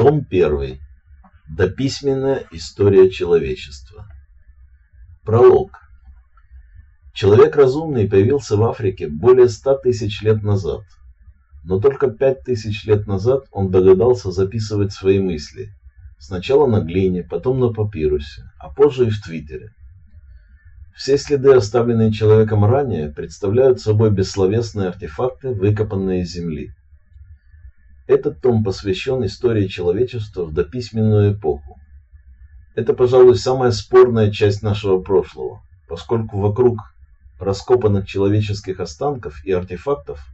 Том 1. Дописьменная история человечества. Пролог. Человек разумный появился в Африке более ста тысяч лет назад. Но только пять тысяч лет назад он догадался записывать свои мысли. Сначала на глине, потом на папирусе, а позже и в Твиттере. Все следы, оставленные человеком ранее, представляют собой бессловесные артефакты, выкопанные из земли. Этот том посвящен истории человечества в дописьменную эпоху. Это, пожалуй, самая спорная часть нашего прошлого, поскольку вокруг раскопанных человеческих останков и артефактов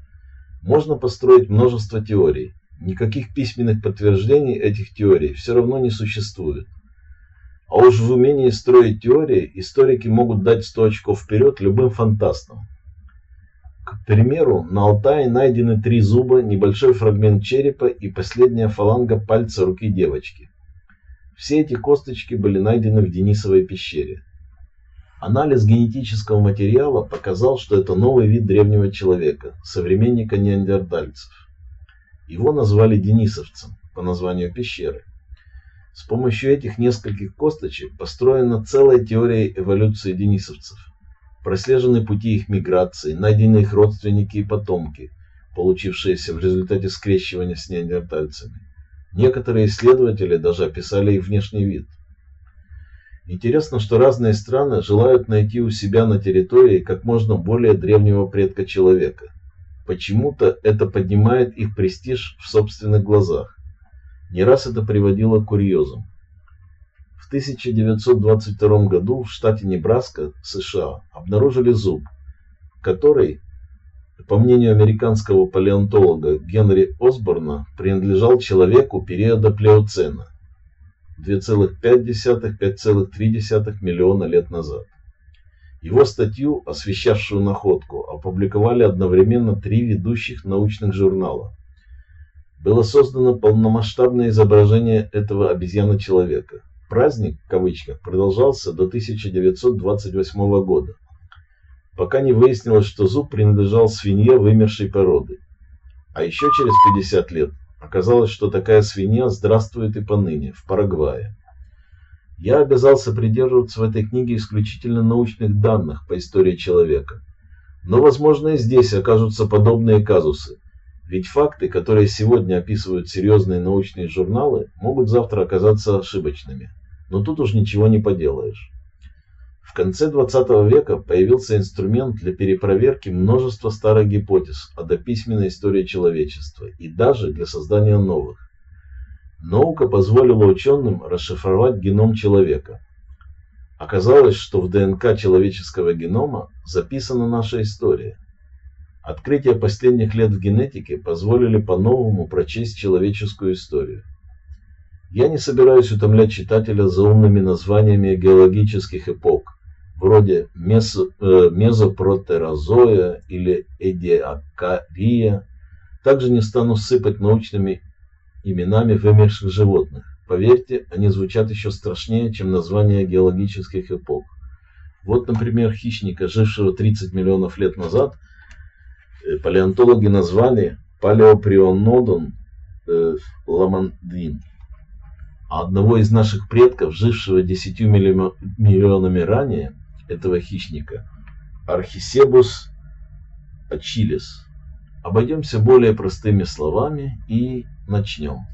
можно построить множество теорий. Никаких письменных подтверждений этих теорий все равно не существует. А уж в умении строить теории историки могут дать 100 очков вперед любым фантастам. Примеру, на Алтае найдены три зуба, небольшой фрагмент черепа и последняя фаланга пальца руки девочки. Все эти косточки были найдены в Денисовой пещере. Анализ генетического материала показал, что это новый вид древнего человека, современника неандертальцев. Его назвали денисовцем по названию пещеры. С помощью этих нескольких косточек построена целая теория эволюции денисовцев – прослежены пути их миграции, найдены их родственники и потомки, получившиеся в результате скрещивания с неандертальцами. Некоторые исследователи даже описали их внешний вид. Интересно, что разные страны желают найти у себя на территории как можно более древнего предка человека. Почему-то это поднимает их престиж в собственных глазах. Не раз это приводило к курьезам. В 1922 году в штате Небраска, США, обнаружили зуб, который, по мнению американского палеонтолога Генри Осборна, принадлежал человеку периода Плеоцена 2,5-5,3 миллиона лет назад. Его статью, освещавшую находку, опубликовали одновременно три ведущих научных журнала. Было создано полномасштабное изображение этого обезьяна-человека. Праздник, в кавычках, продолжался до 1928 года, пока не выяснилось, что зуб принадлежал свинье вымершей породы. А еще через 50 лет оказалось, что такая свинья здравствует и поныне, в Парагвае. Я обязался придерживаться в этой книге исключительно научных данных по истории человека. Но, возможно, и здесь окажутся подобные казусы. Ведь факты, которые сегодня описывают серьезные научные журналы, могут завтра оказаться ошибочными. Но тут уж ничего не поделаешь. В конце 20 века появился инструмент для перепроверки множества старых гипотез о дописьменной истории человечества и даже для создания новых. Наука позволила ученым расшифровать геном человека. Оказалось, что в ДНК человеческого генома записана наша история – Открытия последних лет в генетике позволили по-новому прочесть человеческую историю. Я не собираюсь утомлять читателя заумными названиями геологических эпох, вроде мезо, э, мезопротерозоя или эдиакария. Также не стану сыпать научными именами вымерших животных. Поверьте, они звучат еще страшнее, чем названия геологических эпох. Вот, например, хищника, жившего 30 миллионов лет назад – Э, палеонтологи назвали палеоприонодон э, ламандин. А одного из наших предков, жившего 10 миллионами ранее, этого хищника, Архисебус ачилес. Обойдемся более простыми словами и начнем.